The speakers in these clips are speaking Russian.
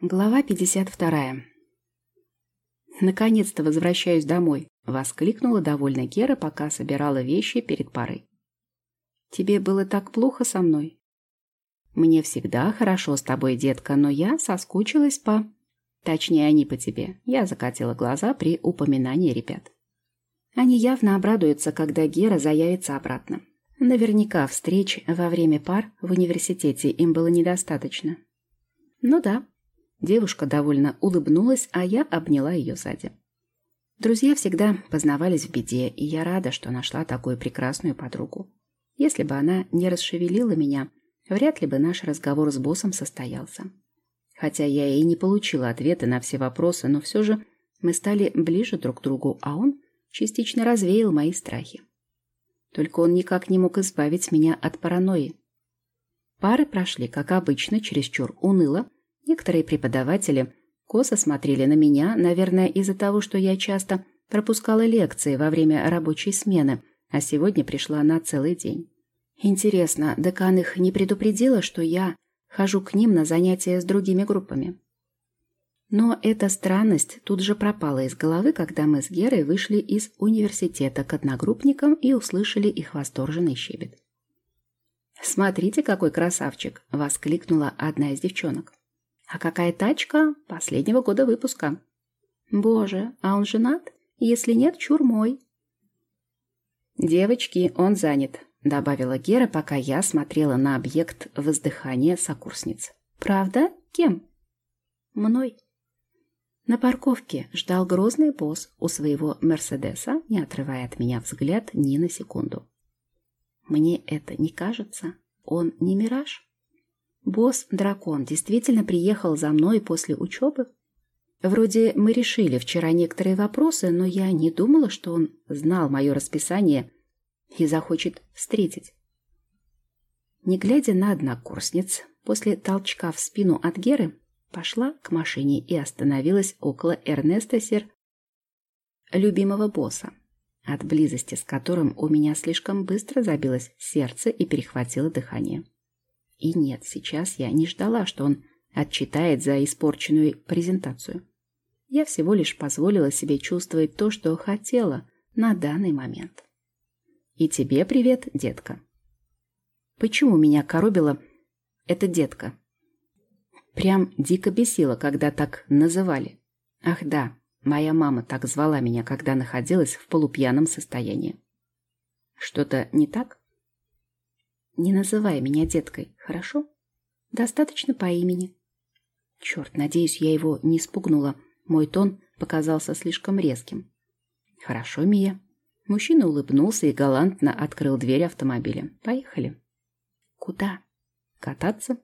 Глава 52. «Наконец-то возвращаюсь домой», — воскликнула довольно Гера, пока собирала вещи перед парой. «Тебе было так плохо со мной?» «Мне всегда хорошо с тобой, детка, но я соскучилась по...» «Точнее, они по тебе». Я закатила глаза при упоминании ребят. Они явно обрадуются, когда Гера заявится обратно. Наверняка встреч во время пар в университете им было недостаточно. Ну да, Девушка довольно улыбнулась, а я обняла ее сзади. Друзья всегда познавались в беде, и я рада, что нашла такую прекрасную подругу. Если бы она не расшевелила меня, вряд ли бы наш разговор с боссом состоялся. Хотя я и не получила ответа на все вопросы, но все же мы стали ближе друг к другу, а он частично развеял мои страхи. Только он никак не мог избавить меня от паранойи. Пары прошли, как обычно, чересчур уныло, Некоторые преподаватели косо смотрели на меня, наверное, из-за того, что я часто пропускала лекции во время рабочей смены, а сегодня пришла на целый день. Интересно, декан их не предупредила, что я хожу к ним на занятия с другими группами? Но эта странность тут же пропала из головы, когда мы с Герой вышли из университета к одногруппникам и услышали их восторженный щебет. «Смотрите, какой красавчик!» — воскликнула одна из девчонок. А какая тачка последнего года выпуска? Боже, а он женат? Если нет, чур мой. Девочки, он занят, добавила Гера, пока я смотрела на объект воздыхания сокурсниц. Правда? Кем? Мной. На парковке ждал грозный босс у своего Мерседеса, не отрывая от меня взгляд ни на секунду. Мне это не кажется. Он не мираж? Босс-дракон действительно приехал за мной после учебы? Вроде мы решили вчера некоторые вопросы, но я не думала, что он знал мое расписание и захочет встретить. Не глядя на однокурсниц, после толчка в спину от Геры пошла к машине и остановилась около Эрнеста Сер, любимого босса, от близости с которым у меня слишком быстро забилось сердце и перехватило дыхание. И нет, сейчас я не ждала, что он отчитает за испорченную презентацию. Я всего лишь позволила себе чувствовать то, что хотела на данный момент. И тебе привет, детка. Почему меня коробила эта детка? Прям дико бесило, когда так называли. Ах да, моя мама так звала меня, когда находилась в полупьяном состоянии. Что-то не так? Не называй меня деткой, хорошо? Достаточно по имени. Черт, надеюсь, я его не спугнула. Мой тон показался слишком резким. Хорошо, Мия. Мужчина улыбнулся и галантно открыл дверь автомобиля. Поехали. Куда? Кататься?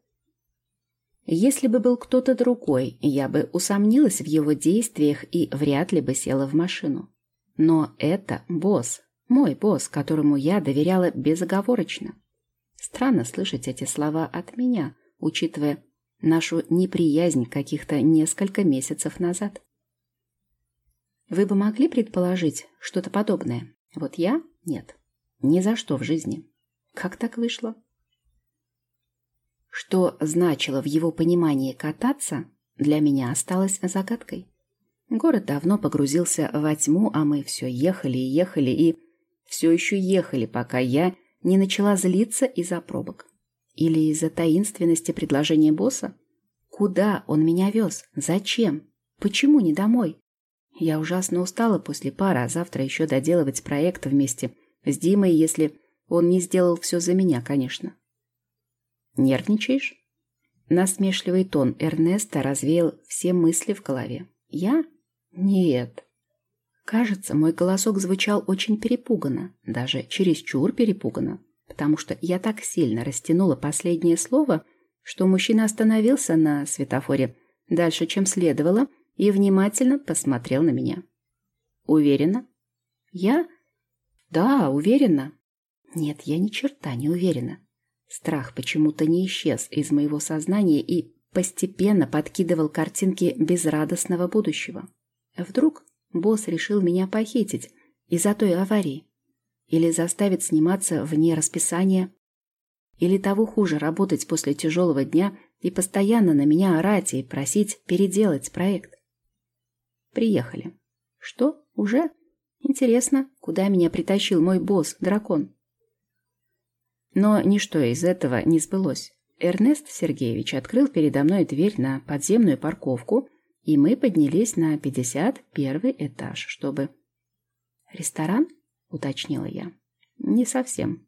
Если бы был кто-то другой, я бы усомнилась в его действиях и вряд ли бы села в машину. Но это босс, мой босс, которому я доверяла безоговорочно. Странно слышать эти слова от меня, учитывая нашу неприязнь каких-то несколько месяцев назад. Вы бы могли предположить что-то подобное? Вот я – нет. Ни за что в жизни. Как так вышло? Что значило в его понимании кататься, для меня осталось загадкой. Город давно погрузился во тьму, а мы все ехали и ехали и все еще ехали, пока я не начала злиться из-за пробок. Или из-за таинственности предложения босса? Куда он меня вез? Зачем? Почему не домой? Я ужасно устала после пары, а завтра еще доделывать проект вместе с Димой, если он не сделал все за меня, конечно. Нервничаешь? Насмешливый тон Эрнеста развеял все мысли в голове. Я? Нет. Кажется, мой голосок звучал очень перепуганно, даже чересчур перепуганно, потому что я так сильно растянула последнее слово, что мужчина остановился на светофоре дальше, чем следовало, и внимательно посмотрел на меня. «Уверена?» «Я?» «Да, уверена». «Нет, я ни черта не уверена». Страх почему-то не исчез из моего сознания и постепенно подкидывал картинки безрадостного будущего. Вдруг Босс решил меня похитить из-за той аварии. Или заставить сниматься вне расписания. Или того хуже, работать после тяжелого дня и постоянно на меня орать и просить переделать проект. Приехали. Что? Уже? Интересно, куда меня притащил мой босс, дракон? Но ничто из этого не сбылось. Эрнест Сергеевич открыл передо мной дверь на подземную парковку, и мы поднялись на 51 этаж, чтобы... «Ресторан?» — уточнила я. «Не совсем».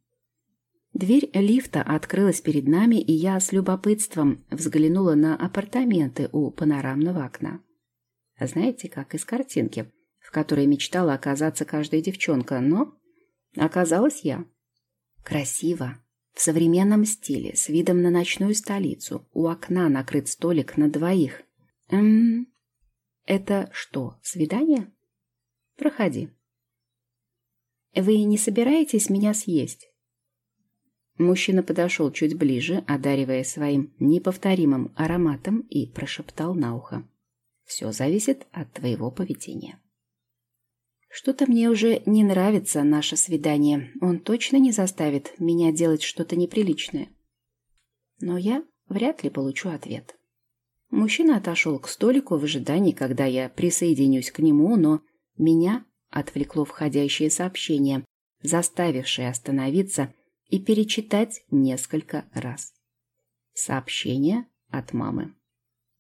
Дверь лифта открылась перед нами, и я с любопытством взглянула на апартаменты у панорамного окна. Знаете, как из картинки, в которой мечтала оказаться каждая девчонка, но оказалась я. Красиво, в современном стиле, с видом на ночную столицу. У окна накрыт столик на двоих. Эм, это что, свидание? Проходи. Вы не собираетесь меня съесть? Мужчина подошел чуть ближе, одаривая своим неповторимым ароматом, и прошептал на ухо. «Все зависит от твоего поведения». Что-то мне уже не нравится наше свидание. Он точно не заставит меня делать что-то неприличное. Но я вряд ли получу ответ. Мужчина отошел к столику в ожидании, когда я присоединюсь к нему, но меня отвлекло входящее сообщение, заставившее остановиться и перечитать несколько раз. Сообщение от мамы.